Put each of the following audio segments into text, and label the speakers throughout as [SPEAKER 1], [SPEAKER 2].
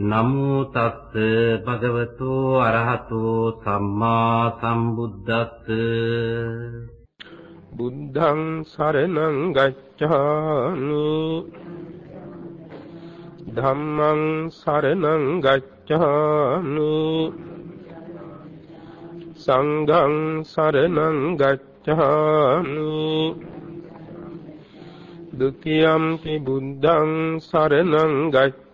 [SPEAKER 1] නමෝ තස්ස භගවතු අරහතෝ සම්මා සම්බුද්දස්ස.
[SPEAKER 2] බුද්ධං සරණං ගච්ඡාමි. ධම්මං සරණං ගච්ඡාමි. සංඝං සරණං ගච්ඡාමි. ဒ ුතියම්පි බුද්ධං සරණං ගච්ඡාමි.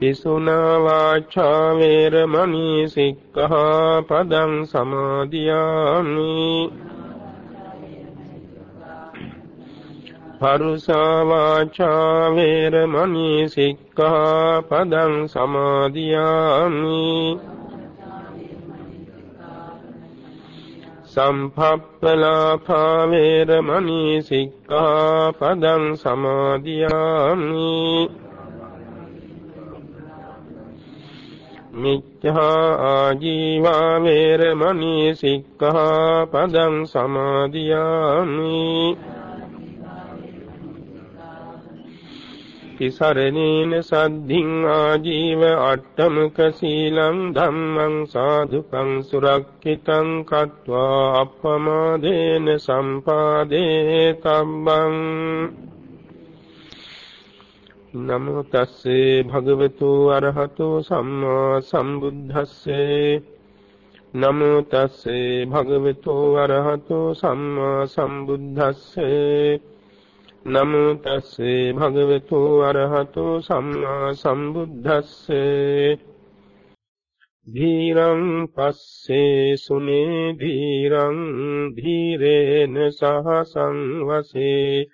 [SPEAKER 2] පිසුනා වාචා වේරමණී සික්ඛාපදං සමාදියාමි। පරුසා වාචා වේරමණී සික්ඛාපදං සමාදියාමි। සම්පප්පලාපා වේරමණී සික්ඛාපදං සමාදියාමි। මිච්ඡා ආජීවා වේරමණී සික්ඛාපදං සමාදියාමි තිසරණේන සද්ධින් ආජීව අට්ඨමක සීලං ධම්මං සාධුකං සුරක්ෂිතං කତ୍වා අප්පමාදේන සම්පාදේ තබ්බං නමෝ තස්සේ භගවතු අරහතෝ සම්මා සම්බුද්දස්සේ. නමෝ තස්සේ භගවතු අරහතෝ සම්මා සම්බුද්දස්සේ. නමෝ තස්සේ භගවතු අරහතෝ සම්මා සම්බුද්දස්සේ. ධීරං පස්සේ සුනේ ධීරං ධීරේන සහ සංවසේ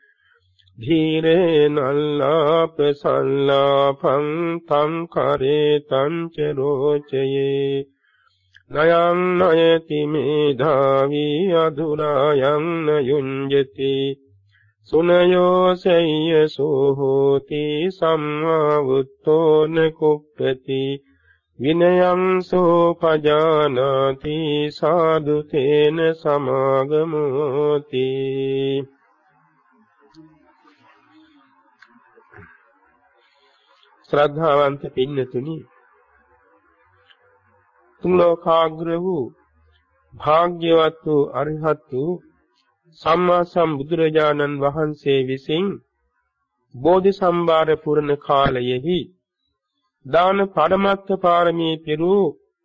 [SPEAKER 2] ධීරේනල්ලාප සල්ලාපං තම් කරේ තංච රෝචයේ නයං නයති මේධාවි අදුරායං යුඤ්ජති සුනයෝ සෙය්‍ය සෝහෝති සම්මාවුත්තෝ නකුප්පති විනයං සෝ පජානාති සාදු තේන සමාගමෝති ශ්‍රද්ධාවන්ත පින්නතුනි තුන් ලෝකාග්‍ර වූ භාග්‍යවත් වූ අරිහත් වූ සම්මා සම්බුදුරජාණන් වහන්සේ විසින් බෝධි සම්භාර පුරණ කාලයෙහි දාන පරමත්ත පාරමී පිරු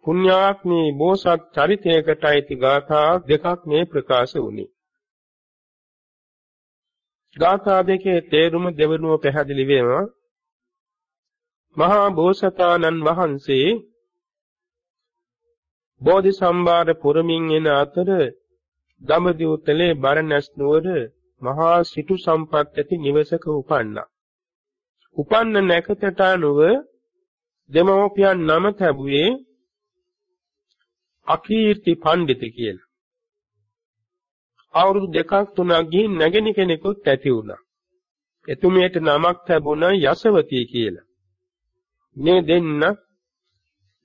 [SPEAKER 2] පුණ්‍යාත්මී බෝසත් චරිතයකට අයිති ගාථා දෙකක් මේ ප්‍රකාශ වුණේ. ගාථා දෙකේ තේරුම දෙවනුව පැහැදිලි වෙනවා. මහා බෝසතාණන් වහන්සේ බෝධි සම්භාර පුරමින් එන අතර දඹදිව තලේ බරණැස් නුවර මහා සිටු සම්පත් ඇති නිවසක උපන්නා. උපන්න නැකතට අනුව දෙමෝපියන් නම තැබුවේ අකීර්ති පඬිත කියලා. අවුරුදු දෙකක් තුනක් ගිහින් නැගෙන කෙනෙකුත් ඇති වුණා. එතුමියට නමක් ලැබුණා යසවතී කියලා. මේ දෙන්න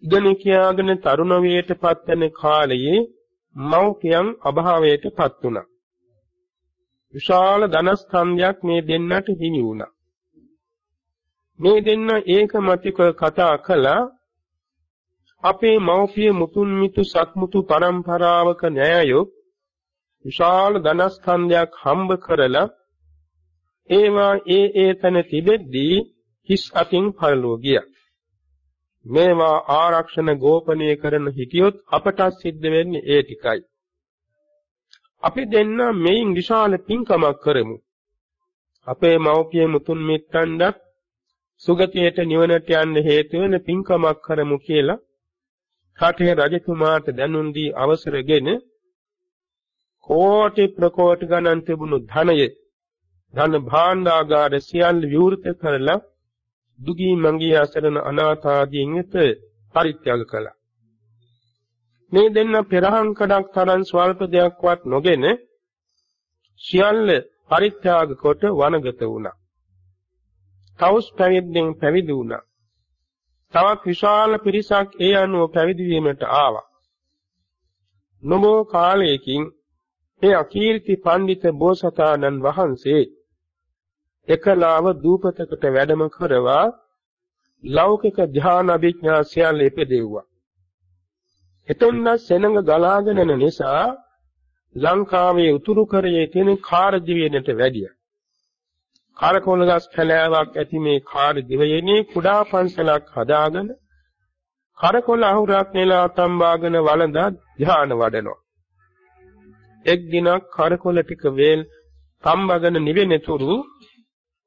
[SPEAKER 2] ඉගෙන කියාගෙන තරුණ වයටපත් වෙන කාලයේ මව්පියන් අභාවයටපත් වුණා. විශාල ධනස්කන්ධයක් මේ දෙන්නට හිමි වුණා. මේ දෙන්න ඒකමතික කතා කළා අපේ මව්පිය මුතුන් මිතු සත්මුතු පරම්පරාවක න්යායෝ විශාල ධනස්කන්ධයක් හම්බ කරලා ඒවා ඒ ඒ තැන තිබෙද්දී හිස් අතින් පරලෝ ගියා. මේවා ආරක්ෂණ ගෝපනය කරන හිටියොත් අපට සිද්ධ වෙන්නේ ඒ ටිකයි. අපි දෙන්න මේන් විශාල පින්කමක් කරමු. අපේ මව්පිය මුතුන් මිත්තන්වත් සුගතියට නිවනට යන්න හේතු වෙන පින්කමක් කරමු කියලා රටේ රජතුමාට දැනුම් දී අවසරගෙන කෝටි ප්‍රකෝටි ගණන් තිබුණු ධනය ධන භාණ්ඩාගාර සියල්ල විවෘත කරලා දුගී මංගී අසරණ අනාථ ආදීන් වෙත පරිත්‍යාග කළා. මේ දෙන්න පෙරහන් කඩක් තරම් ස්වල්ප දෙයක්වත් නොගෙන සියල්ල පරිත්‍යාග කොට වනගත වුණා. තවුස් පැවිද්දෙන් පැවිදි වුණා. තවත් විශාල පිරිසක් ඒ අනුව පැවිදි වීමට ආවා. නොබෝ කාලයකින් ඒ අකීර්ති පඬිත බෝසතාණන් වහන්සේ එකලාව දූපතකට වැඩම කරවා ලෞකික ධ්‍යාන අභිඥා සියල්ල ඉපදෙව්වා. එතොන්න සෙනඟ ගලාගෙන යන නිසා ලංකාවේ උතුරු කරයේ තියෙන කාර දිවයිනට වැඩියා. කාරකෝලගස් කැලෑවක් ඇති මේ කාර දිවයිනේ කුඩා පන්සලක් හදාගෙන කරකොල අහුරක් නෙලා තම්බාගෙන වළඳා ධ්‍යාන වඩනවා. එක් දිනක් කරකොල ටික වේල් තම්බගෙන නිවෙනතුරු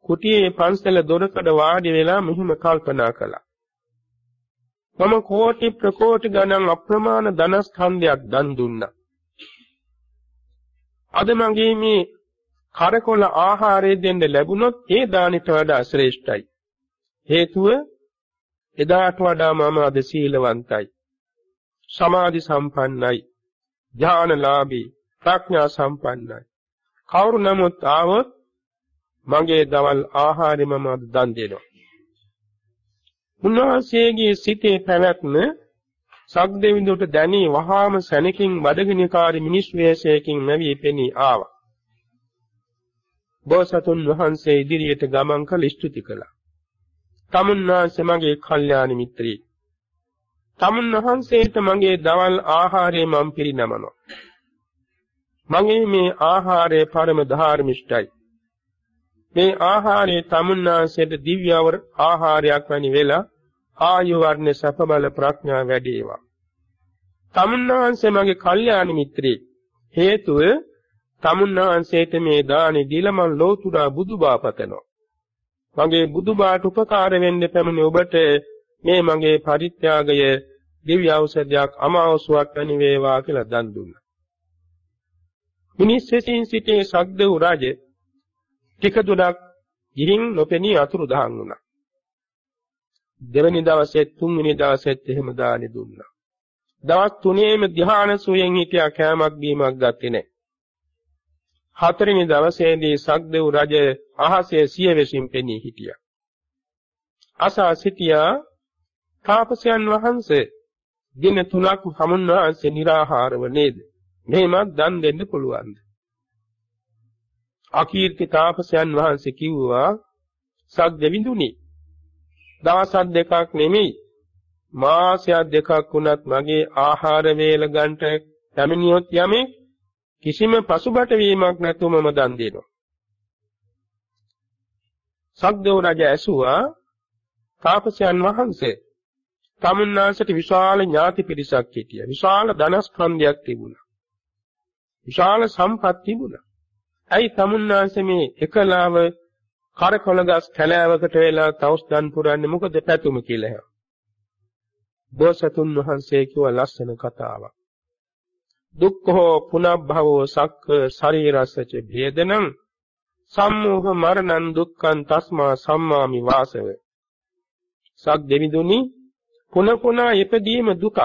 [SPEAKER 2] කුටියේ පන්සල දොරකඩ වාඩි වෙලා මෙහිම කල්පනා කළා. මම කෝටි ප්‍රකෝටි ගණන් අප්‍රමාණ ධනස්කන්ධයක් දන් දුන්නා. අද මගේ මේ කරකොල ආහාරය දෙන්න ලැබුණොත් ඒ දානිට වඩා ශ්‍රේෂ්ඨයි. හේතුව එදාට වඩා මම අද සීලවන්තයි. සමාධි සම්පන්නයි. ඥානලාභී, ප්‍රඥා සම්පන්නයි. කවුරු නමුත් ආවොත් මගේ දවල් ආහාරෙ මම අද දන් දෙනවා. උන්වහන්සේගේ සිතේ පැවැත්ම සග්දෙවිඳුට දැනී වහාම සැනකින් බඩගිනිකාරී මිනිස් වේශයකින් නැවී පෙනී ආවා. බෝසතුන් වහන්සේ ඉදිරියට ගමන් කළ ස්තුති කළා. තමුන්වහන්සේ මගේ කල්යාණ මිත්‍රී. තමුන්වහන්සේට මගේ දවල් ආහාරය මම පිරිනමනවා. මගේ මේ ආහාරය පරම ධාර්මිෂ්ඨයි. මේ ආහාරයේ තමුන්නාසයට දිව්‍යවර ආහාරයක් වැනි වෙලා ආයු වර්ණ සැප බල ප්‍රඥා වැඩිවා. තමුන්නාන්සේ මගේ කල්යාණ මිත්‍රේ හේතුව තමුන්නාන්සේට මේ දානි දීලා මම ලෝතුරා බුදුබා පතනවා. මගේ බුදුබාට උපකාර වෙන්න පැමිණි ඔබට මේ මගේ පරිත්‍යාගය දිව්‍ය ඖෂධයක් අමාවසුවක් වැනි වේවා කියලා දන් දුන්නා. මිනිස් විසින් සිටේ සග්දව් රජේ ටික දුරක් ගිහින් නොපෙනී අතුරුදහන් වුණා. දෙවැනි දවසේ තුන්වෙනි දවසෙත් එහෙම දානි දුන්නා. දවස් තුනේම ධ්‍යාන සුවයෙන් හිටියා කෑමක් බීමක් ගත්තේ නැහැ. හතරවෙනි දවසේදී සක්දෙව් රජ අහසේ සියවෙසින් පෙනී හිටියා. අසා සිටියා තාපසයන් වහන්සේ දින තුනක් හමුන්වහන්සේ निराහාරව නේද? මෙහෙමත් දන් දෙන්න පුළුවන්ද? අකීර්ති තාපසයන් වහන්සේ කිව්වා සග්දවිඳුනි දවසක් දෙකක් නෙමෙයි මාසයක් දෙකක් වුණත් මගේ ආහාර වේල ගන්නට පැමිණියොත් යමෙක් කිසිම පසුබට වීමක් නැතුව මම දන් දෙනවා. සක්දේව රජ ඇසුවා තාපසයන් වහන්සේ තමුන්නාසට විශාල ඥාති පිරිසක් හිටියා. විශාල ධනස්කන්ධයක් තිබුණා. විශාල සම්පත් තිබුණා. ඇයි තමුන්නාසේ මේ එකලාව කරකොලගස් කැලෑවකට වෙලා තවුස් දන් පුරන්නේ මොකද පැතුම කියලා ඇහුවා. බෝසතුන් වහන්සේ කිව්ව ලස්සන කතාවක්. දුක්ඛෝ පුනබ්භවෝ සක්ක ශරීරස්සච භේදනං සම්මෝහ මරණං දුක්ඛං තස්මා සම්මාමි වාසව. සක් දෙවිදුනි පුන පුනා ඉපදීම දුකක්.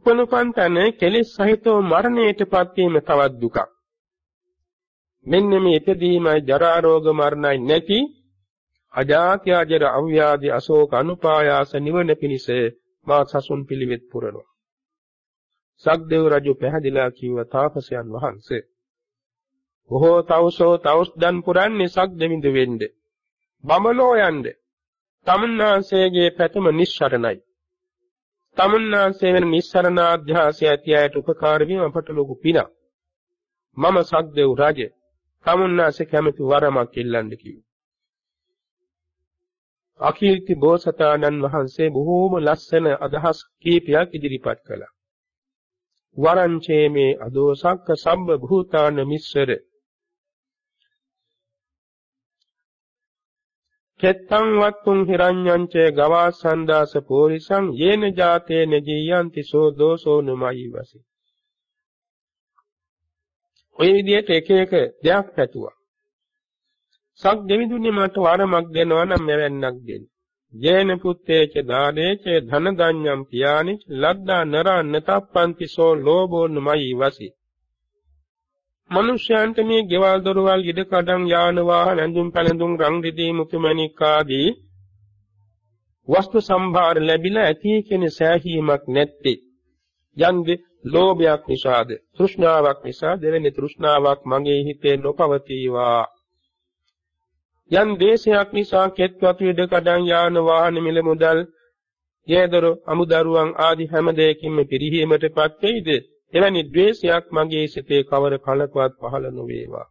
[SPEAKER 2] උපනුපන්තන කෙලෙස් සහිතව මරණයටපත් වීම තවත් දුකක්. මෙන්න මේ ඉපදීමයි ජරා රෝග මරණයි නැති අජාත්‍ය අජර අව්‍යාධි අශෝක අනුපායාස නිවන පිණිස මා සසුන් පිළිවෙත් පුරනවා. සක්දේව රජු පැහැදිලා කිව්ව තාපසයන් වහන්සේ බොහෝ තවුසෝ තවුස් දන් පුරන්නේ සක් දෙමිඳ වෙන්න. බඹලෝ යන්න. තමුන්නාසේගේ පැතුම නිස්සරණයි. තමුන්නාසේ වෙන නිස්සරණ අධ්‍යාසය ඇති අයට උපකාර වීම අපට ලොකු පිනක්. මම සක්දේව් රජ තමුන්නාසේ කැමති වරමක් ඉල්ලන්න කිව්වා. අකීර්ති බෝසතාණන් වහන්සේ බොහෝම ලස්සන අදහස් කීපයක් ඉදිරිපත් කළා. වරංචේ මේ අදෝසක්ක සම්බ භූතාන මිස්සර කෙත්තං වත්තුං හිරඤ්ඤංච ගවාසන්දාස පෝරිසං යේන ජාතේන ජීයන්ති සෝ දෝසෝ නුමයි වසි. ඔය විදිහට එක එක දෙයක් පැතුවා. සක් දෙවිදුනේ මට වරමක් දෙනවා නම් මෙවන්නක් දෙන්න. යේන පුත්තේච දානේච ධන දඤ්ඤම් පියානි ලද්දා නරා නතප්පන්ති සෝ ලෝභෝ නුමයි වසි. මනුෂ්‍යයන්ට මේ ගෙවල් දොරවල් ඉඩ කඩම් යාන වාහන ඇඳුම් පැළඳුම් රන් රිදී මුතුමැණික් ආදී වස්තු සම්භාර ලැබිලා ඇති කියන සෑහීමක් නැත්තේ. යන්දේ ලෝභයක් නිසාද තෘෂ්ණාවක් නිසා දෙවෙනි තෘෂ්ණාවක් මගේ හිතේ නොපවතිවා. යම් දේශයක් නිසා කෙත්වතු ඉඩ කඩම් යාන වාහන මිල මුදල් යේදර අමුදරුවන් ආදී හැම දෙයකින්ම පිරිහීමටපත් වෙයිද? එවැනි ද්වේෂයක් මගේ සිතේ කවර කලකවත් පහළ නොවේවා.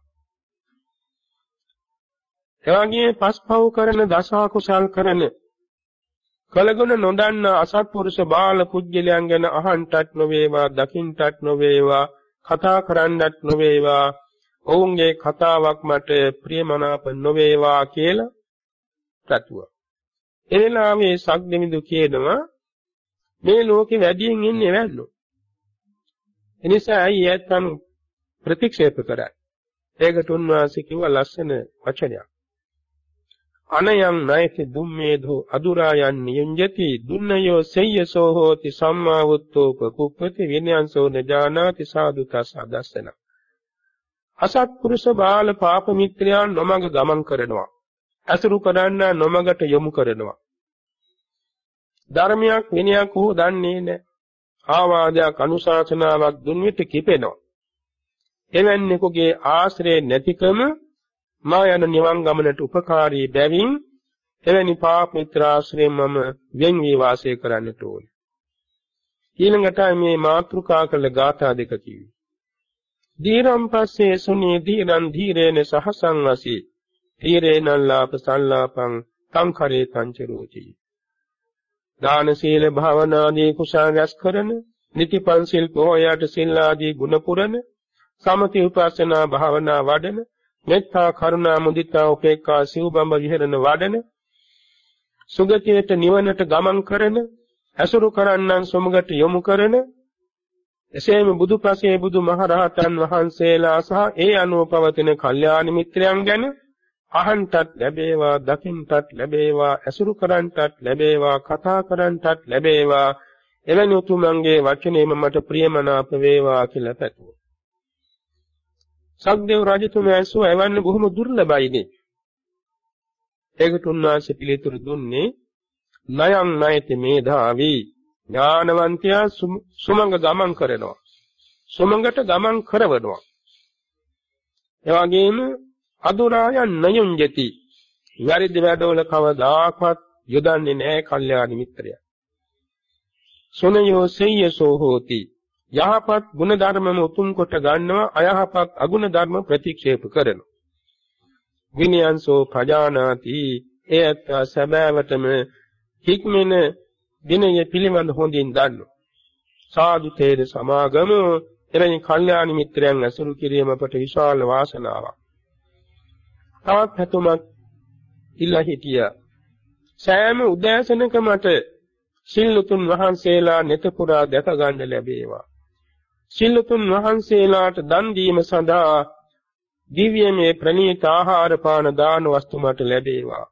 [SPEAKER 2] එවාගේ පස්පව් කරන දසා කුසල් කරන කලගුණ නොදන්න අසත්පුරුෂ බාල පුජ්‍යලයන් ගැන අහන්ටත් නොවේවා දකින්ටත් නොවේවා කතා කරන්නත් නොවේවා ඔවුන්ගේ කතාවක් මට ප්‍රියමනාප නොවේවා කියලා පැතුවා. එවෙලාවේ සග්දෙමිදු කියනවා මේ ලෝකෙ වැඩියෙන් ඉන්නේ වැන්නෝ. එනිසා අයි ඇත්තන් ප්‍රතික්ෂේප කරයි. ඒකට උන්වහන්සේ කිව්ව ලස්සන වචනයක්. අනයං නයති දුම්මේධෝ අදුරායන් නියුඤ්ජති දුන්නයෝ සෙය්‍යසෝ හෝති සම්මා වුත්තෝ පකුප්පති විනයන්සෝ නජානාති සාදු තස් අදස්සන අසත්පුරුෂ බාල පාප මිත්‍රයන් නොමඟ ගමන් කරනවා අසුරු කරන්න නොමඟට යොමු කරනවා ධර්මයක් විනයක් වූ දන්නේ නැහැ ආවාදයක් අනුශාසනාවක් දුන් විට කිපෙනවා. එවැන්නෙකුගේ ආශ්‍රය නැතිකම මා යන නිවන් ගමනට උපකාරී බැවින් එවැනි පාප මිත්‍ර ආශ්‍රයෙන් මම වෙන් වී වාසය කරන්නට ඕනේ. ඊළඟට මේ මාතෘකා කළ ගාථා දෙක කිව්වේ. දීරම් පස්සේ සුනී දීරං ධීරේන සහසං වසී. ධීරේනං ලාප සල්ලාපං සංඛරේ තංචරෝචි. දාන සීල භාවනාදී කුසල රැස් කරන නිතිපන් සිල් පොහොයට සිල් ආදී ගුණ පුරන සමති උපාසනා භාවනා වඩන මෙත්තා කරුණා මුදිතා උපේක්ඛා සිව්බඹ විහෙරණ වඩන සුගතියට නිවනට ගමන් කරන ඇසුරු කරන්නන් සොමගට යොමු කරන එසේම බුදුපසේ බුදුමහරහතන් වහන්සේලා සහ ඒ අනුව පවතින කල්යාණ මිත්‍රයන් ගැන අහන්ටත් ලැබේවා දකින්ටත් ලැබේවා ඇසුරු කරන්ටත් ලැබේවා කතා කරන්ටත් ලැබේවා එවැනි උතුමන්ගේ වචනේම මට ප්‍රියමනාප වේවා කියලා පැතුවා. සක්දේව රජතුමා ඇසුව එවන්නේ බොහොම දුර්ලභයිනේ. ඒකට උන්වහන්සේ පිළිතුරු දුන්නේ නයං නයති මේධාවි ඥානවන්තයා සුමඟ ගමන් කරනවා. සුමඟට ගමන් කරවනවා. එවැගේම අදුරායන් නයුංජති වැරදි වැඩවල කවදාකවත් යොදන්නේ නැහැ කල්යාණ මිත්‍රය. සුනයෝ සෙය්‍යසෝ හෝති යහපත් ගුණ ධර්මම උතුම් කොට ගන්නවා අයහපත් අගුණ ධර්ම ප්‍රතික්ෂේප කරනවා. විනයන්සෝ ප්‍රජානාති එයත් සැබෑවටම හික්මෙන දිනය පිළිබඳ හොඳින් දන්නවා. සාදු තේර සමාගම එවැනි කල්යාණ මිත්‍රයන් ඇසුරු කිරීම අපට විශාල වාසනාවක්. තවත් හැතුමක් ඉල්ලා හිටියා. සෑම උදෑසනක මට සිල්ලුතුන් වහන්සේලා neත පුරා දැක ගන්න ලැබේවා. සිල්ලුතුන් වහන්සේලාට දන් දීම සඳහා දිව්‍යමය ප්‍රණීත ආහාර පාන දාන වස්තු මට ලැබේවා.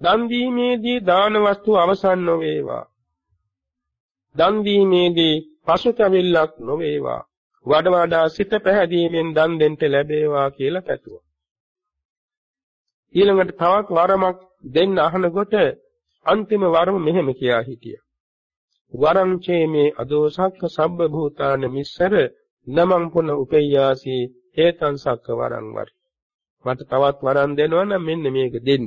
[SPEAKER 2] දන් දීමේදී දාන වස්තු අවසන් නොවේවා. දන් දීමේදී පසුතැවිල්ලක් නොවේවා. වඩ වඩා සිත පැහැදීමෙන් දන් දෙන්න ලැබේවා කියලා පැතුවා. ඊළඟට තවත් වරමක් දෙන්න අහනකොට අන්තිම වරම මෙහෙම කියා හිටියා. වරං චේමේ අදෝසක්ක සබ්බ භූතාන මිස්සර නමං පුන උපේයාසි හේතං සක්ක වරං වර. මට තවත් වරන් දෙනවා නම් මෙන්න මේක දෙන්න.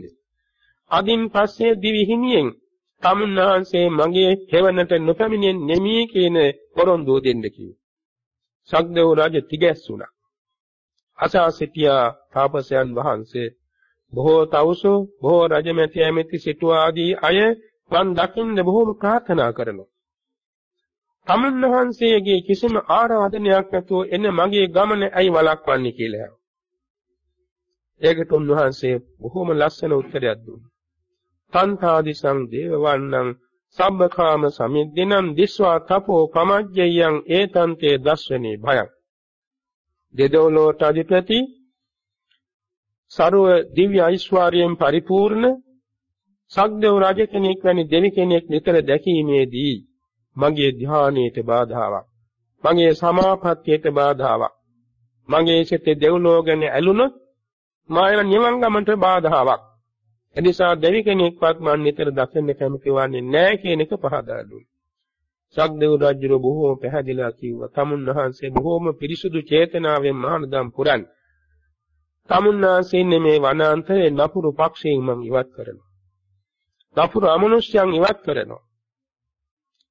[SPEAKER 2] අදින් පස්සේ දිවි හිමියෙන් තමුන්වහන්සේ මගේ හේවනට නොපැමිණෙන්නේ නෙමී කියන පොරොන්දුව දෙන්න කිව්වා. සක්දේව රජ තිගැස්සුණා. අසා සිටියා තාපසයන් වහන්සේ බොහෝ තවුසෝ බොහෝ රජමැති ඇමති සිටු ආදී අය වන් දකින්න බොහෝම ප්‍රාර්ථනා කරනවා. තමුන් වහන්සේගේ කිසිම ආරාධනයක් නැතුව එන මගේ ගමන ඇයි වළක්වන්නේ කියලා. ඒකට උන්වහන්සේ බොහෝම ලස්සන උත්තරයක් දුන්නා. තන්තාදිසං දේවවන්නං සබ්බකාම සමිද්දිනං දිස්වා තපෝ පමජ්ජයං ඒතන්තේ දස්වනේ භයං. දෙදොලෝට අධිපති ਸਰව දිව්‍ය ඓශ්වර්යයෙන් පරිපූර්ණ සක්දේව රජ කෙනෙක් වැනි දෙවි කෙනෙක් නිතර දැකීමේදී මගේ ධානයට බාධාවක් මගේ සමාපත්තියට බාධාවක් මගේ සිතේ දෙව්ලෝ ගැන ඇලුනොත් මායන නිවන් ගමනට බාධාවක් එනිසා දෙවි කෙනෙක්වත් මන් නිතර දකින්න කැමති වන්නේ නැහැ කියන එක පහදා දුන්නා. සක්දේව රජුර බොහෝම පැහැදිලිව කිව්වා. තමුන් වහන්සේ බොහෝම පිරිසුදු චේතනාවෙන් මහානදම් පුරන්. තමුන් වහන්සේ මේ වනාන්තරේ නපුරු පක්ෂයෙන් මම ඉවත් කරනවා. නපුරු අමනුෂ්‍යයන් ඉවත් කරනවා.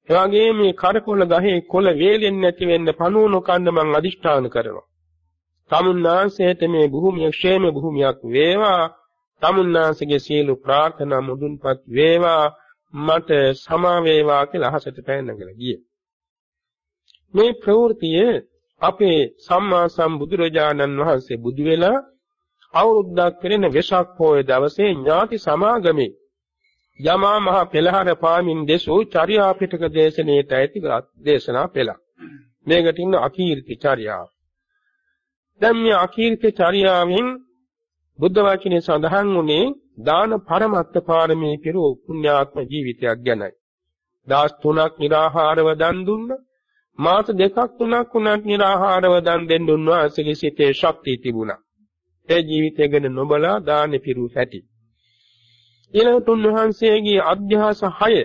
[SPEAKER 2] එවාගේ මේ කරකොල ගහේ කොළ වේලෙන්නේ නැති වෙන්න පණුවන කන්න මං අදිෂ්ඨාන කරනවා. තමුන්නාන්සේට මේ භූමිය ക്ഷേම භූමියක් වේවා. තමුන්නාන්සේගේ සියලු ප්‍රාර්ථනා මුදුන්පත් වේවා. මට සමා වේවා කියලා අහසට පෑනගලා ගියේ. මේ ප්‍රවෘතිය අපේ සම්මා සම්බුදුරජාණන් වහන්සේ බුදු වෙලා අවුරුද්දක් පිරෙන වෙසක් පොය දවසේ ඥාති සමාගමේ යමා මහ පෙළහර පාමින් දෙසූ චර්යා පිටක දේශනේට ඇති දේශනා පෙළ. මේකට ඉන්න අකීර්ති චර්යාව. දැන් මේ අකීර්ති චර්යාවෙන් බුද්ධ වචනේ සඳහන් වුණේ දාන පරමත්ත පාරමී කෙරූ පුණ්‍යාත්ම ජීවිතයක් ගැනයි. දාස් තුනක් निराහාරව දන් දුන්න මාස දෙකක් තුනක් උනත් निराහාරව දන් දෙන්න උන්වහන්සේගේ සිතේ ශක්තිය තිබුණා. ඒ ජීවිතය ගැන නොබලා දානෙ පිරු හැටි. ඊළඟට උන්වහන්සේගේ අධ්‍යාස 6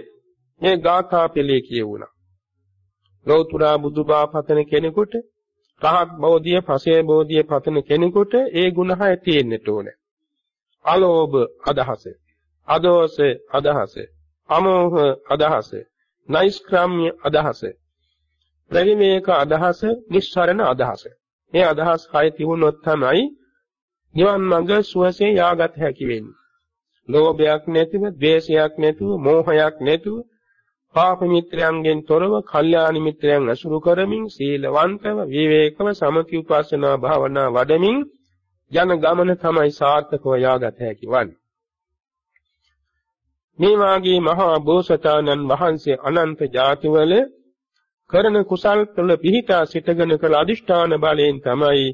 [SPEAKER 2] මේ ගාථා පෙළේ කියවුණා. ලෞතුරා බුදුබා පතන කෙනෙකුට රහත් බෝධිය, පසේ බෝධිය පතන කෙනෙකුට ඒ ගුණ 6 තියෙන්නට ඕනේ. අලෝභ අදහස, අදෝස අදහස, අමෝහ අදහස, නෛෂ්ක්‍රම්‍ය අදහස, ප්‍රවිවේක අදහස, නිස්සරණ අදහස. මේ අදහස් 6 තිබුණොත් තමයි නිවන් මඟ සුවසේ යාගත හැකි වෙන්නේ. ලෝභයක් නැතිව, ද්වේෂයක් නැතුව, මෝහයක් නැතුව, පාප මිත්‍රයන්ගෙන් තොරව, කල්යාණ මිත්‍රයන් අසුරු කරමින්, සීලවන්තව, විවේකව, සමති උපාසනා භාවනා වඩමින් යන ගමන තමයි සාර්ථකව යාගත හැකි වන්නේ. මේ වාගේ මහා බෝසතාණන් වහන්සේ අනන්ත ජාතිවල කරන කුසල් කළ පිහිටා සිටගෙන කළ අදිෂ්ඨාන බලයෙන් තමයි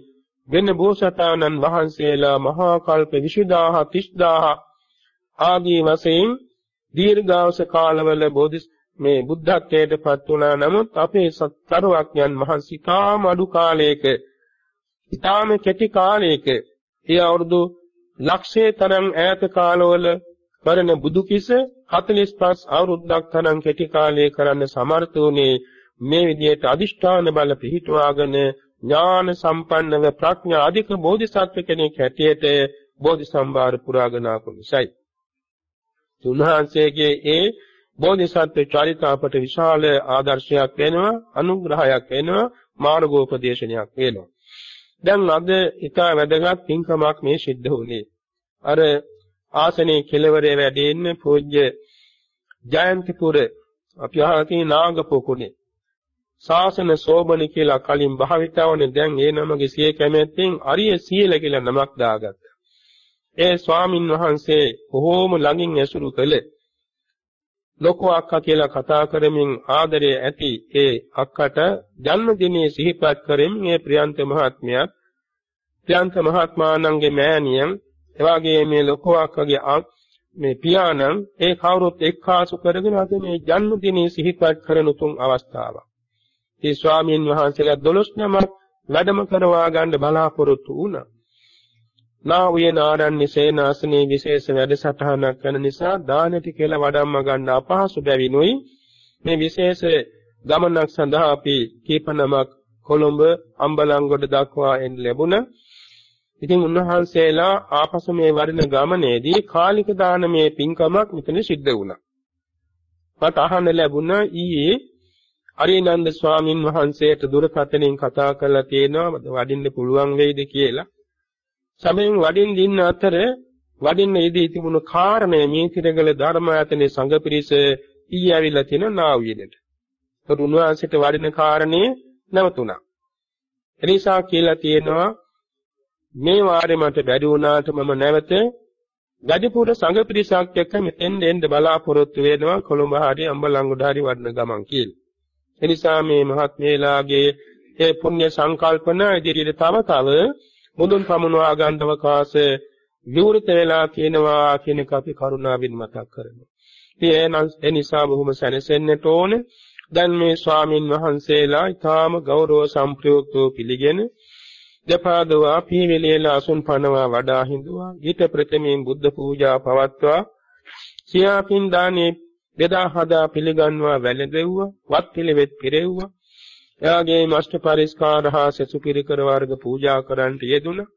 [SPEAKER 2] වෙන බෝසතාණන් වහන්සේලා මහා කල්ප 20000 30000 ආදී වශයෙන් දීර්ඝාස කාලවල බෝධි මේ බුද්ධත්වයට පත් වුණා. නමුත් අපේ සතරවඥන් වහන්සේ තාම අඩු කාලයක ඊටාම කෙටි කාලයක ඒ අවුරුදු ලක්ෂේ තරම් ඈත කාලවල කරන බුදු කිස 45 අවුරුද්දක් තරම් කෙටි කාලයේ කරන්න සමර්ථ වුණේ මේ විදිහට අදිෂ්ඨාන බල පිහිටුවාගෙන ඥාන සම්පන්නව ප්‍රඥා අධික බෝධිසත්ව කෙනෙක් හැටියට බෝධි සම්භාර පුරාගෙන ආපු නිසායි. උන්වහන්සේගේ ඒ බෝධිසත්ව චරිත අපට විශාල ආදර්ශයක් වෙනවා, අනුග්‍රහයක් වෙනවා, මාර්ගෝපදේශනයක් වෙනවා. දැන් අද ඊට වැදගත් පින්කමක් මේ සිද්ධ වුණේ. අර ආසනේ කෙළවරේ වැඩ ඉන්න පූජ්‍ය ජයන්තිපුර අපි අහලා නාගපොකුණේ ශාසන සෝබන කියලා කලින් භාවිතවනේ දැන් ඒ නමගේ සිය කැමැත්තෙන් අරිය සීල කියලා නමක් දාගත්තා. ඒ ස්වාමින් වහන්සේ බොහෝම ළඟින් ඇසුරු කළේ ලොකු අක්කා කියලා කතා කරමින් ආදරය ඇති ඒ අක්කට ජන්මදිනයේ සිහිපත් කරමින් මේ ප්‍රියන්ත මහත්මයා ප්‍රියන්ත මහත්මාණන්ගේ මෑණියන් එවාගේ මේ ලොකු අක්කගේ මේ පියාණන් ඒ කවුරුත් එක්කාසු කරගෙන අද මේ ජන්මදිනයේ සිහිපත් කරන උතුම් අවස්ථාවක්. මේ ස්වාමීන් වහන්සේලා 12 නමක් වැඩම කරවා ගන්න බලාපොරොත්තු වුණා. නා වූයේ නාරණ්‍ය සේනාසනයේ විශේෂ වැඩසටහනක් කරන නිසා දානටි කියලා වඩම්ම ගන්න අපහසු බැවිනුයි මේ විශේෂ ගමනක් සඳහා අපි කීප නමක් කොළඹ අම්බලන්ගොඩ දක්වා එන්න ලැබුණා. ඉතින් උන්වහන්සේලා ආපසු මේ වරිණ ගමනේදී කාලික දානමේ පින්කමක් මෙතන සිද්ධ වුණා. මට අහන්න ලැබුණා ඊයේ අරිනන්ද ස්වාමින් වහන්සේට දුරකථනයෙන් කතා කරලා තියෙනවා වඩින්න පුළුවන් වෙයිද කියලා. සමයෙන් වඩින් දින්න අතර වඩින්න ඉදී තිබුණු කාරණය මේ තිරගල ධර්මායතනේ සංඝ පිරිස ඊ ඇවිල්ලා තියෙන නාවියෙදට. ඒත් උන්වහන්සේට වඩින කාරණේ නැවතුණා. එනිසා කියලා තියෙනවා මේ වාරේ මට බැරි වුණාට මම නැවත ගජපුර සංඝ පිරිසක් එක්ක මෙතෙන් එන්න බලාපොරොත්තු වෙනවා කොළඹ හරි අම්බලන්ගොඩ හරි වඩන ගමන් කියලා. එනිසා මේ මහත්මේලාගේ ඒ පුණ්‍ය සංකල්පන ඉදිරියට තව තව මුදුන් පමුණවා ගන්න අවකාශ විවෘත වෙලා තියෙනවා කියන එක අපි කරුණාවෙන් මතක් කරනවා. ඉතින් ඒ නිසා බොහොම සැනසෙන්නට ඕනේ. දැන් මේ ස්වාමින් වහන්සේලා ඊටාම ගෞරව සම්ප්‍රයුක්තව පිළිගෙන දෙපාදවා පීවිලියල අසුන් පනවා වඩා හිඳුවා ඊට ප්‍රථමයෙන් බුද්ධ පූජා පවත්වා සියාපින් දානේ බෙදා හදා පිළිගන්වා වැළඳෙව්වා වත් පිළිවෙත් පිරෙව්වා එයාගේ මෂ්ඨ පරිස්කාර හා සසු පිරිකර වර්ග පූජා කරන්ට යෙදුණා.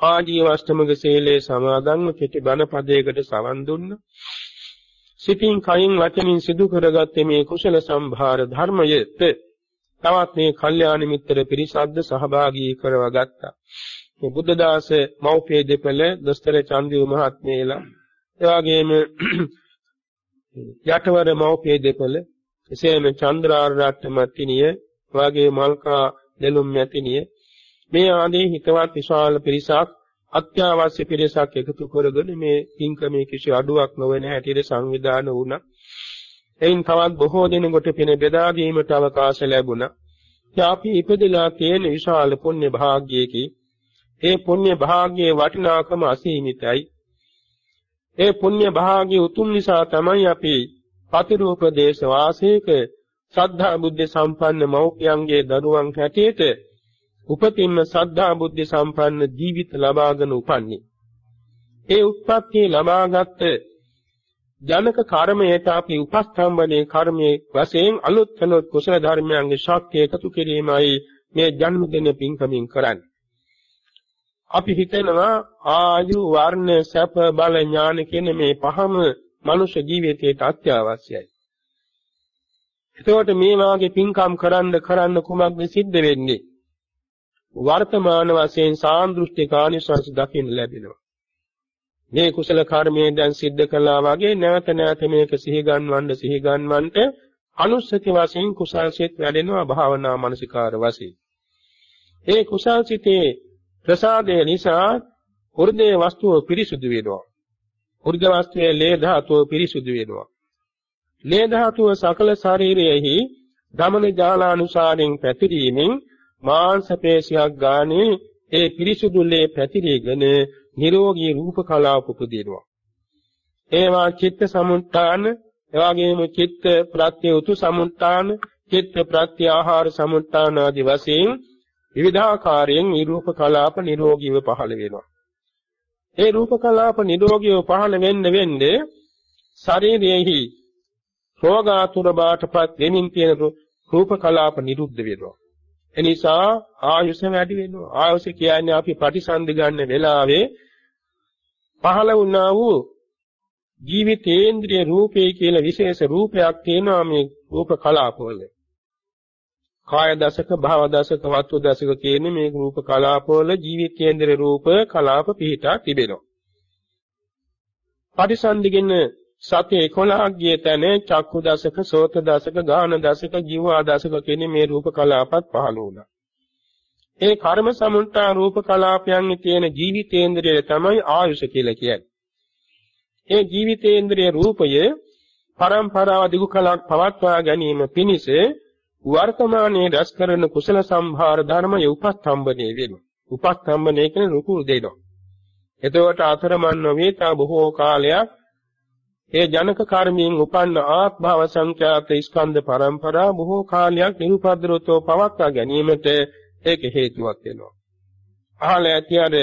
[SPEAKER 2] ආජීව අෂ්ටමක සීලේ සමාදන්ව කෙටි බණ පදයකට සවන් දුන්නා. සිතින් කයින් වචනින් සිදු කරගත්තේ මේ කුසල සම්භාර ධර්මයට තවත් මේ කල්යාණ මිත්‍ර පිරිසද්ද සහභාගී කරව ගත්තා. මේ බුද්ධ දාස මෞපිය දෙපළ දොස්තර චන්දිව මහත්මයලා එවාගෙම යටවර මෞපිය දෙපළ එසේම චන්ද්‍රාරණට්ට මත්තිනිය වාගේ මල්කා දෙලුම් මැතිනිය මේ ආදී හිතවත් විශාල පිරිසක් අත්‍යවශ්‍ය පිරිසක් එකතු කරගෙන මේ පින්කමේ කිසි අඩුවක් නොවන හැටියට සංවිධානය වුණා. එයින් තවත් බොහෝ දෙනෙකුට පින බෙදා දීමට අවකාශ ලැබුණා. අපි ඉපදලා තියෙන විශාල පුණ්‍ය භාග්‍යයකි. ඒ පුණ්‍ය භාග්‍යයේ වටිනාකම අසීමිතයි. ඒ පුණ්‍ය භාග්‍ය උතුම් නිසා තමයි අපි පතිරූප දේශ වාසයක ශ්‍රද්ධා බුද්ධ සම්පන්න මව්පියන්ගේ දරුවන් හැටියට උපතින්ම ශ්‍රද්ධා බුද්ධ සම්පන්න ජීවිත ලබාගෙන උපන්නේ. ඒ උත්පත්ති ලබාගත් ජනක කර්මයට අපි උපස්තම්භනේ කර්මයේ වශයෙන් අලුත් කළොත් කුසල ධර්මයන්ගේ ශක්තිය එකතු කිරීමයි මේ ජන්මදින පින්කමින් කරන්නේ. අපි හිතනවා ආයු වර්ණ සැප බල ඥාන කියන මේ පහම මනුෂ්‍ය ජීවිතයට අත්‍යවශ්‍යයි. එතකොට මේ වාගේ පින්කම් කරන්න කරන්න කුමක්ද සිද්ධ වෙන්නේ? වර්තමාන වශයෙන් සාන්දෘෂ්ටික ආනිසංස දකින්න ලැබෙනවා. මේ කුසල කර්මයේ දැන් සිද්ධ කළා වගේ නැවත නැවත මේක සිහි ගන්වන්න සිහි ගන්වන්නට අනුස්සති වශයෙන් කුසල්සිත වැඩෙනවා භාවනා මානසිකාර වශයෙන්. ඒ කුසල්සිතේ ප්‍රසාදය නිසා හෘදේ වස්තුව පිරිසුදු වෙනවා. උර්ග වස්තුවේ ලේ ධාතුව පිරිසුදු වෙනවා. ලේ ධාතුව සකල ශරීරයෙහි දමන ජාලානුසාරින් පැතිරීමෙන් මාංශ පේශියක් ගානේ ඒ පිරිසුදු ලේ පැතිරීගෙන නිරෝගී රූප කලාව උපදිනවා. ඒවා චිත්ත සමුත්ථාන, එවාගේම චිත්ත ප්‍රත්‍ය උතු සමුත්ථාන, චිත්ත ප්‍රත්‍ය ආහාර සමුත්ථාන ආදී වශයෙන් විවිධාකාරයෙන් නිරූප කලාප නිරෝගීව පහළ වෙනවා. ඒ රූප කලාප නිරෝගීව පහළ වෙන්න වෙන්නේ ශරීරයේහි රෝගාතුර බාටපත් වෙමින් තියෙන රූප කලාප නිරුද්ධ වෙනවා. එනිසා ආයුෂ වැඩි වෙනවා. ආයුෂ කියන්නේ අපි ප්‍රතිසන්දි ගන්න වෙලාවේ පහළ වුණා වූ ජීවිතේන්ද්‍රිය රූපේ කියලා විශේෂ රූපයක් තියෙනවා මේ රූප කලාපවල. කාය දශක, භව දශක, වස්තු දශක කියන මේ රූප කලාපවල ජීවිතේන්ද්‍රිය රූප කලාප පිහිටා තිබෙනවා. පටිසන්ධිගෙන සති 11ක් ගිය තැන චක්කු දශක, සෝත දශක, ගාන දශක, ජීවා දශක කියන මේ රූප කලාපත් පහළ වුණා. ඒ කර්ම සමුත්තා රූප කලාපයන්ගේ තියෙන ජීවිතේන්ද්‍රය තමයි ආයුෂ කියලා කියන්නේ. ඒ ජීවිතේන්ද්‍රයේ රූපය පරම්පරාව දිගු කලක් පවත්වා ගැනීම පිණිස වර්තමානයේ රැස් කරන කුසල සම්භාර ධර්මයේ උපස්තම්භණය වෙනවා. උපස්තම්භණය කියන්නේ රුකුල් දෙනවා. එතකොට අතරමන් නොවේ තා බොහෝ කාලයක් ඒ ජනක කර්මයෙන් උපන්න ආත්භව සංඛ්‍යාත ස්කන්ධ පරම්පරා බොහෝ කාලයක් නිරුපද්‍රවතෝ පවත්වා ගැනීමට ඒක හේතුවක් වෙනවා. අහල ඇති අර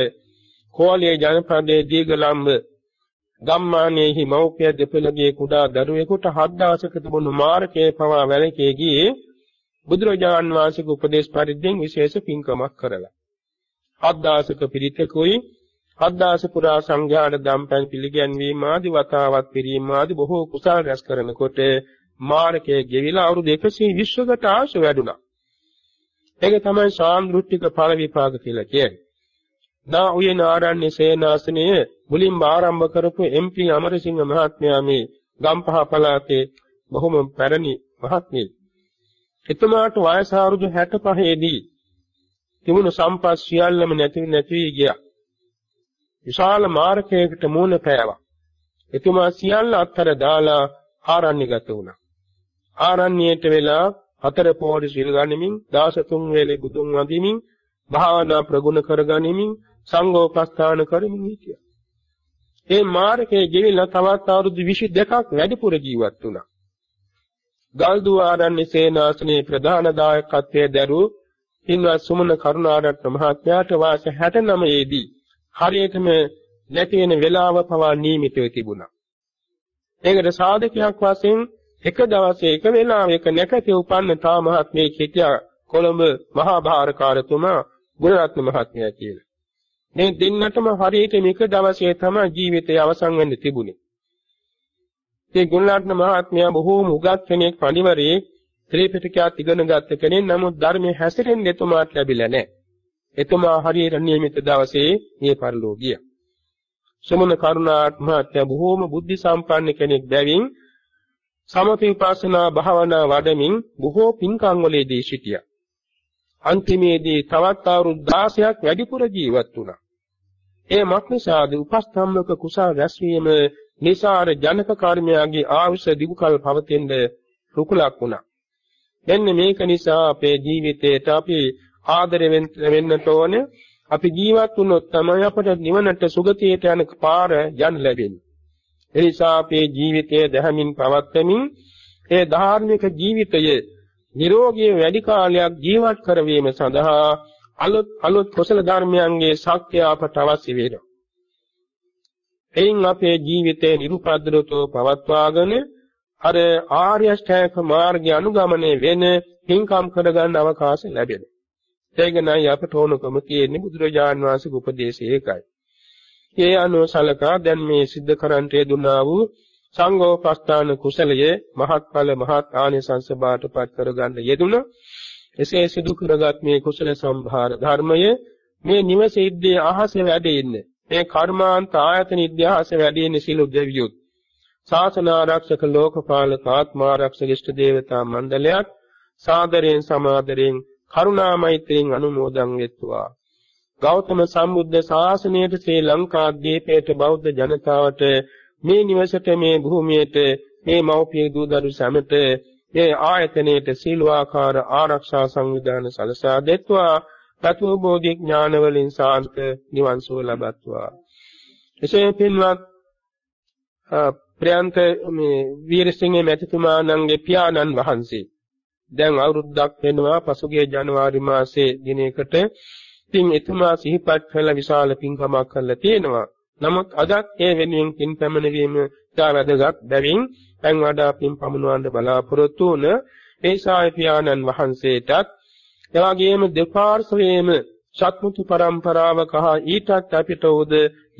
[SPEAKER 2] කෝලිය ජනපදයේ දීගලම්බ ගම්මානයේහි මෞපිය දෙපළගේ කුඩා දරුවෙකුට හත් දවසක තිබුණු මාර්ගයේ පවා වැළකී ගියේ බුදුරජාන් වහන්සේගේ උපදේශ පරිද්දෙන් විශේෂ පින්කමක් කරලා. හත් දවසක පිරිතකුයි හත් දවස පුරා සංඝයාට දම්පැන් පිළිගැන්වීම ආදී වතාවත් පිරීම ආදී බොහෝ කුසල් රැස් කරනකොට මාර්ගයේ ගෙවිලා අවුරුදු 120කට ආශ වැඩුණා. ඒක තමයි සාන්දෘෂ්ටික ඵල විපාක කියලා කියන්නේ. නා උයන ආරණ්‍ය සේනාසනයේ මුලින්ම ආරම්භ කරපු එම්.පී. අමරසිංහ මහත්මයා මේ ගම්පහ පළාතේ බොහොම පැරණි මහත්මයෙක්. එතුමාට වයස අවුරුදු 65 දී තිබුණු සම්පත් සියල්ලම නැති නැති ගියා. විශාල මාර්ගයකට මූණ පෑවා. එතුමා සියල්ල අත්තර දාලා ආරණ්‍යගත වුණා. ආරණ්‍යයට වෙලා හතර පොහොර සිල් ගනිමින් දාස තුන් වේලේ බුදුන් වඳිමින් භාවනා ප්‍රගුණ කරගනිමින් සංඝෝපස්ථාන කරමින් හිටියා. ඒ මාර්ගයේ ගෙවිලා තවත් අවුරුදු 22ක් වැඩිපුර ජීවත් වුණා. ගල්දුව ආරණ්‍ය සේනාසනයේ ප්‍රධාන දායකත්වයේ දරූ හින්වත් සුමන කරුණාරත්න මහත්මයාට වාස 69 දී හරියටම නැති වෙන වේලාව පවා නියමිතව තිබුණා. ඒකට සාධකයක් වශයෙන් එක දවසේ එක වේලාවක නැකති උපන්න තා මහත්මයේ හිටියා කොළඹ මහා භාරකාරතුමා ගුණරත්න මහත්මයා කියලා. මේ දෙන්නටම හරියට මේක දවසේ තමයි ජීවිතය අවසන් වෙන්න තිබුණේ. මේ ගුණරත්න මහත්මයා බොහෝම උගත් කෙනෙක් පඬිවරයෙක් ත්‍රිපිටකයක් ඉගෙන ගත්ත කෙනෙක් නමුත් ධර්මයේ හැසිරෙන්න එතුමාට ලැබිලා නැහැ. එතුමා හරියට නියමිත දවසේ මේ පරිලෝ ගියා. සමුන කරුණාත් මහත්මයා බොහෝම බුද්ධි සම්පන්න කෙනෙක් බැවින් සමපිපාසනා භාවනා වඩමින් බොහෝ පින්කම් වලදී සිටියා. අන්තිමේදී තවත් අවුරුදු 16ක් වැඩිපුර ජීවත් වුණා. ඒ මක්නිසාද උපස්තම්භක කුසල රැස්වීම නිසාර ජනක කර්මයාගේ ආයුෂ දිගුකල් පවතින රුකුලක් වුණා. මෙන්න මේක නිසා අපේ ජීවිතේට අපි ආදර වෙන්නට ඕනේ. අපි ජීවත් වුණොත් තමයි අපට නිවනට සුගතියට යන පාර යන්න ලැබෙන්නේ. ඒ නිසා අපේ ජීවිතය දැහැමින් පවත්වමින් ඒ ධාර්මික ජීවිතයේ නිරෝගී වැඩි කාලයක් ජීවත් කරවීම සඳහා අලුත් අලුත් කුසල ධර්මයන්ගේ ශක්තිය අපට අවශ්‍ය වෙනවා. එයින් අපේ ජීවිතේ නිරුපද්‍රතව පවත්වාගෙන අර ආර්ය ශ්‍රේෂ්ඨ මාර්ගය අනුගමනය වෙන හිංකම් කරගන්න අවකාශ ලැබෙනවා. ඒක නයි අපට ඕනකම තියෙන්නේ බුදුරජාන් වහන්සේගේ උපදේශය ඒකයි. ඒ අනුව සලකා දැන් මේ සිද්ධ කරන්ට දුන්නා වූ සංඝෝපස්ථාන කුසලයේ මහත්ඵල මහත් ආනිසංස බාටපත් කරගන්න යෙදුන එසේ සිදු කරගත් මේ කුසල සම්භාර ධර්මය මේ නිවසේද්දී අහසේ වැඩෙන්නේ මේ කර්මාන්ත ආයතන ඉද්ධාස වැඩෙන්නේ සිළු දෙවියොත්. ශාසන ආරක්ෂක ලෝකපාලක ආත්මාරක්ෂක ඉෂ්ට දේවතා මණ්ඩලයක් සාදරයෙන් සමාදරයෙන් කරුණා මෛත්‍රියෙන් අනුමෝදන් වෙත්වා. ගෞතම සම්බුද්ධ ශාසනයට ශ්‍රී ලංකා දීපේට බෞද්ධ ජනතාවට මේ නිවසට මේ භූමියට මේ මෞපිය දූ දරු සැමට මේ ආයතනයේට සීලවාකාර ආරක්ෂා සංවිධාන සලසා දෙත්වා. තතු බෝධි ඥාන වලින් සාන්ත නිවන් සුව ලබත්වා. එසේ පින්වත් ප්‍රයන්ත මේ වීරසිංහ මැතිතුමාණන්ගේ පියාණන් වහන්සේ දැන් අවුරුද්දක් වෙනවා පසුගිය ජනවාරි මාසයේ දිනයකට. ඉතින් එතුමා සිහිපත් කළ විශාල පින්කමක් කළා තියෙනවා. නමුත් අදත් ඒ වෙනුවෙන් පින් පැමිණවීම ඉතා වැදගත් බැවින් පන් වඩා පින් පමුණවන්න බලාපොරොත්තු වුණ ඒ සාය පියාණන් වහන්සේටත් එවාගෙම දෙපාර්ශ්වයේම සත්මුතු පරම්පරාවක හා ඊටත් අපිට උද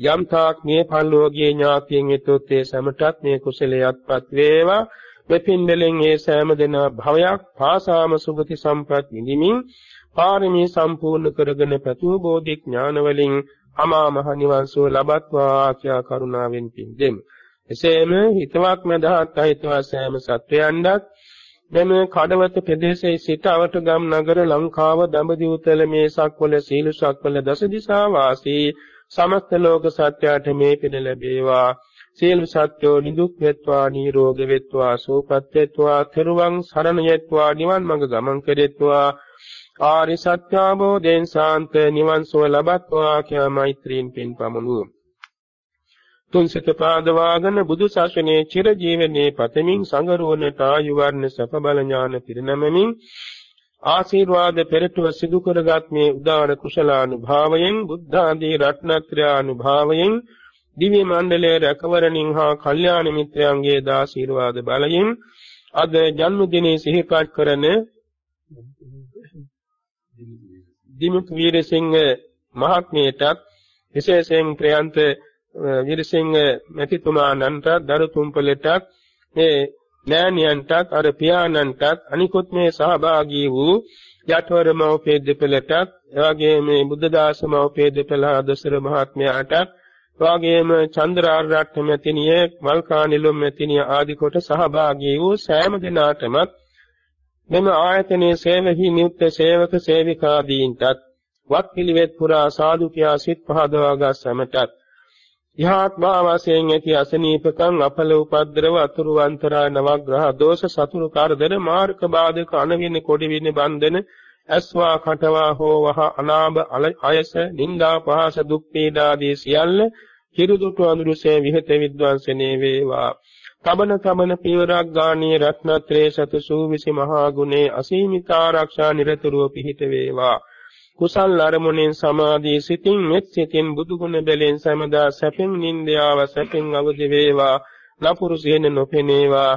[SPEAKER 2] යම්තාක් මේ පල්ලෝගේ ඥාතියෙන් එතොත් ඒ සමටත් මේ කුසලයත්පත් වේවා මෙපින්දලෙන් ඒ සෑම දෙනා භවයක් පාසාම සුගති සම්පත් විඳිමින් පාරමී සම්පූර්ණ කරගෙන ප්‍රතිව බෝධි ඥාන වලින් අමා මහ නිවන් සුව ලබත්වා කියා කරුණාවෙන් පින් දෙමු. එසේම හිතවත් මදහත් අහිතව සෑම සත්වයන්වත් මෙම කඩවත ප්‍රදේශයේ සිට අවටගම් නගර ලංකාව දඹදිව්තල මේ සක්වල සීල සක්වල දස දිසා වාසී සමස්ත ලෝක සත්‍යයට මේ පින ලැබේවා. සියලු සත්‍යෝ නිදුක් වෙත්වා නිරෝග වෙත්වා සෝපත් වෙත්වා තෙරුවන් සරණ යෙත්වා නිවන් මඟ ගමන් කෙරෙත්වා. ආරි සත්‍ය අවබෝධයෙන් සාන්ත නිවන් සුව ලබත්වා කියා මෛත්‍රීන් පින් පමුණුවමු තුන්සක පාදවාගෙන බුදු සසුනේ චිර ජීවනයේ පතමින් සංගරුවනට ආයු වර්ණ සප බල ඥාන පිරිනමමින් ආශීර්වාද පෙරටුව සිදු කරගත් මේ උදාන කුසලානුභාවයෙන් බුද්ධ ආදී රත්නත්‍රානුභාවයෙන් දිව්‍ය මණ්ඩලයේ රැකවරණින් හා කල්යාණ මිත්‍රයන්ගේ දාශීර්වාද බලයෙන් අද ජන්මදිනයේ සිහිපත් කරන දිමුත් වීරසිංහ මහත්මියටත් විශේෂයෙන් ප්‍රයන්ත විරසිංහ මැතිතුමාණන්ට දරුතුම්පලටත් මේ නෑනියන්ටත් අර පියාණන්ටත් අනිකුත් මේ සහභාගී වූ යටවර මව්පිය දෙපළටත් එවාගේ මේ බුද්ධදාස මව්පිය දෙපළ අදසර මහත්මයාටත් එවාගේම චන්ද්‍රාරාර්ථ මෙතිනිය මල්කානිලොම් මෙතිනිය ආදී කොට සහභාගී වූ සෑම දෙනාටම මෙම ආයතනයේ සේවහි නියුක්ත සේවක සේවිකාදීන්ටත් වත් පිළිවෙත් පුරා සාදු කියා සිත් පහදවාගත් සමටත් ඉහාත්මා වශයෙන් ඇති අසනීපකම් අපල උපද්දරව අතුරු අන්තරා නවග්‍රහ දෝෂ සතුරු කරදර මාර්ග බාධක අනවින කොඩි වින බන්ධන ඇස්වා කටවා හෝ වහ අනාබ අයස නිന്ദා පහස දුක් පීඩාදී සියල්ල හිරුදුටු අඳුරුසේ විහෙත විද්වංසනේ වේවා. කබන කබන පියවරක් ගාණී රත්නත්‍රේ සතු සූවිසි මහා ගුණේ අසීමිත ආරක්ෂා නිරතුරුව පිහිට වේවා. කුසල් අරමුණෙන් සමාධී සිතින් මෙත් සිතින් බුදුගුණ බැලෙන් සමදා සැපෙන් නින්දයාව සැපෙන් අවදි වේවා. නපුරු සිහින නොපෙනේවා.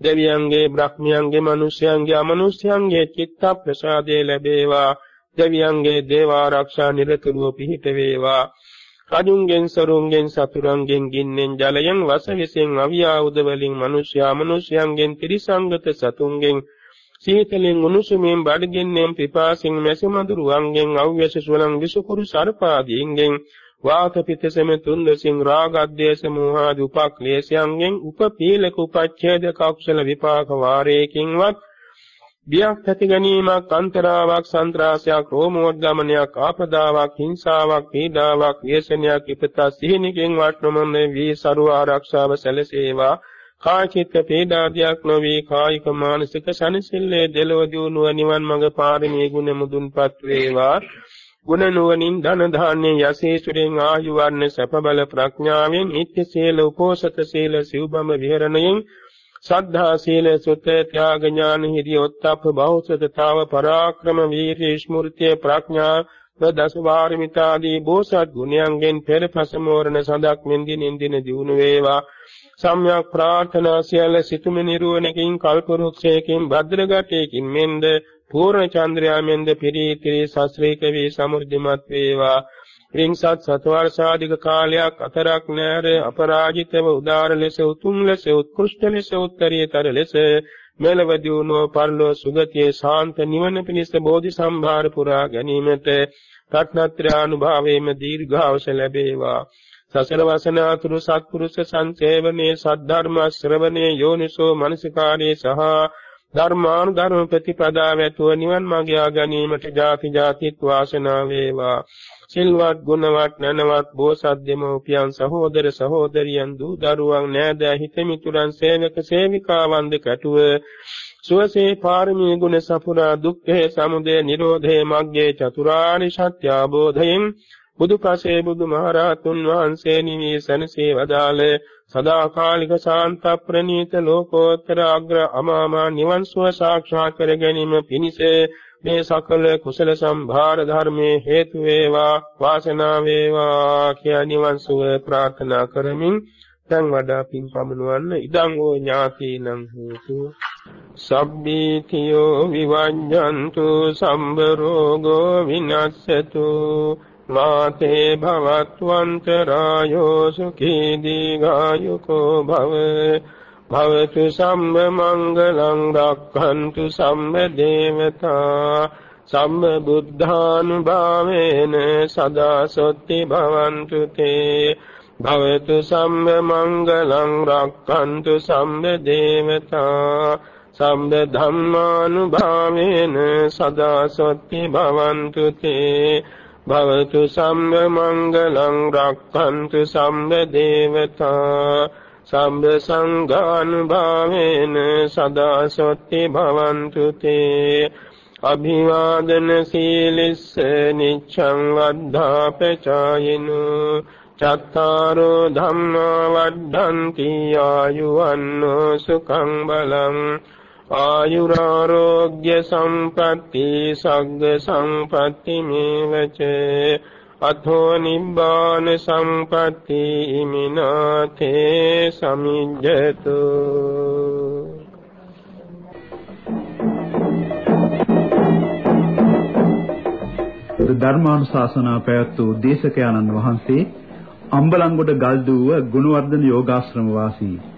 [SPEAKER 2] දෙවියන්ගේ බ්‍රහ්මයන්ගේ මිනිසයන්ගේ අමනුෂ්‍යයන්ගේ චිත්ත ප්‍රසාදේ ලැබේවා. දෙවියන්ගේ දේව ආරක්ෂා නිරතුරුව පිහිට වේවා. රජුන්ගෙන් සරුන්ගෙන් සතුරුන්ගෙන් ගින්නෙන් ජලයෙන් වසවිසෙන් අවියාවුද වලින් මිනිස්යා මිනිස්යන්ගෙන් ත්‍රිසංගත සතුන්ගෙන් සීතලෙන් උණුසුමින් බඩගින්නෙන් පිපාසින් මැසිමඳුරු වංගෙන් අව්‍යස සුවලං විසුකුරු සර්පාදීන්ගෙන් වාත පිතසම තුන්දසින් රාගද්දේශ මෝහාදී උපක්ලේශයන්ගෙන් උපපීලක උපච්ඡේද කෞශල විපාක වාරයකින්වත් බියක් ඇති ගැනීමක් අන්තරාවක් සන්ත්‍රාසයක් රෝමෝද්ගමනයක් ආපදාවක් හිංසාවක් පීඩාවක් ව්‍යසනයක් ඉපතා සිහිනකින් වටනොමනේ වී සරුව ආරක්ෂාව සැලසේවා. කාචිත්ත පීඩාදියක් නොවේ කායික මානසික සනසිල්ලේ දෙලොව දියුණුව නිවන් මඟ පාරමී ගුණ මුදුන්පත් වේවා. ගුණ නුවණින් ධන ධාන්‍ය යසීසුරෙන් ආයු වර්ණ සැප බල ප්‍රඥාවෙන් නිත්‍ය සීල උපෝසත සීල සිව්බම විහරණයෙන් සද්ධා සීල සුත ත්‍යාග ඥාන හිරිය ඔත්තප්ප බෞසතතාව පරාක්‍රම වීර්ය ස්මෘතිය ප්‍රඥා දස වාරමිතාදී බෝසත් ගුණයන්ගෙන් පෙරපස මෝරණ සඳක් මෙන්දින ඉන්දින දිනු වේවා. සම්්‍යක් ප්‍රාර්ථනා සියල්ල සිතුම නිරුවණකින් කල්පරුක්ෂයකින් භද්‍රගතයකින් මෙන්ද පූර්ණ චන්ද්‍රයා මෙන්ද පිරිතිරි සස්ත්‍රීක වී සමෘද්ධිමත් වේවා. රින්සත් සතවර්ෂාධික කාලයක් අතරක් නැර අපරාජිතව උදාර ලෙස උතුම් ලෙස උත්කෘෂ්ඨ ලෙස උත්තරීතර ලෙස මෙලව දියුණුව පරලෝ සුගතියේ ශාන්ත නිවන පිණිස බෝධි සම්භාර පුරා ගැනීමට රත්නත්‍රා අනුභවයේම දීර්ඝාවස ලැබේවා. සසල වසනාතුරු සත්පුරුෂ සංසේවනයේ සද්ධර්ම ශ්‍රවණයේ යෝනිසෝ මනසිකාරයේ සහ ධර්මානුධර්ම ප්‍රතිපදාව ඇතුව නිවන් මාර්ගය ගැනීමට ජාති ජාතිත් වාසනාව වේවා. සිල්වත් ගුණවත් නැනවත් බෝසත් දෙමෝපියන් සහෝදර සහෝදරියන් දූ දරුවන් නෑද හිතමිතුරන් සේවක සේවිකාවන් දෙකටුව සුවසේ පාරමී ගුණ සපුරා දුක්ඛේ සමුදය නිරෝධේ මග්ගේ චතුරාරි සත්‍ය අවබෝධයෙන් බුදුපසේ බුදුමහරහතුන් වහන්සේ නිවී සනසේ වදාළ සදාකාලික ශාන්ත ප්‍රණීත ලෝකෝත්තර අග්‍ර අමාමා නිවන් සුව සාක්ෂාත් කර ගැනීම පිණිස මේ සකල කුසල සම්භාර ධර්මයේ හේතු වේවා වාසනාව වේවා කියා නිවන් සුව ප්‍රාර්ථනා කරමින් දැන් වඩා පින් පමුණවන්න ඉදං ඕ ඥාතීනං හෝතු. සබ්බීතියෝ විවඤ්ඤන්තු සම්බ රෝගෝ විනස්සතු. මාතේ භවත්වන්තරායෝ සුඛී දීඝායුකෝ භව. භවතු සම්ම මංගලං රක්ඛන්තු සම්ම දේවතා. සම්ම බුද්ධානුභාවේන සදා සොත්ති භවන්තු තේ. භවතු සම්ම මංගලං රක්ඛන්තු සම්ම දේවතා. සම්බ ධම්මානුභාවේන සදා සොත්ති භවන්තු තේ. භවතු සම්බ මංගලං රක්ඛන්තු සම්බ දේවතා සම්බ සංඝානුභාවේන සදා සොත්ති භවන්තු තේ අභිවාදන සීලිස්ස නිච්ඡං වද්ධාපචායිනු චත්තාරෝ ධම්මා වද්ධන්ති ආයුවන්නෝ සුඛං බලං ආයුරාෝග්‍ය සම්පatti සග්ග සම්පatti මේවච. අතෝ නිබ්බාන සම්පatti ඉමිනාතේ සමිජ්ජතු.
[SPEAKER 3] ධර්මානුශාසනා පැවැත් වූ දේශකයන්න් වහන්සේ අම්බලන්ගොඩ ගල්දුව ගුණවර්ධන යෝගාශ්‍රම වාසී.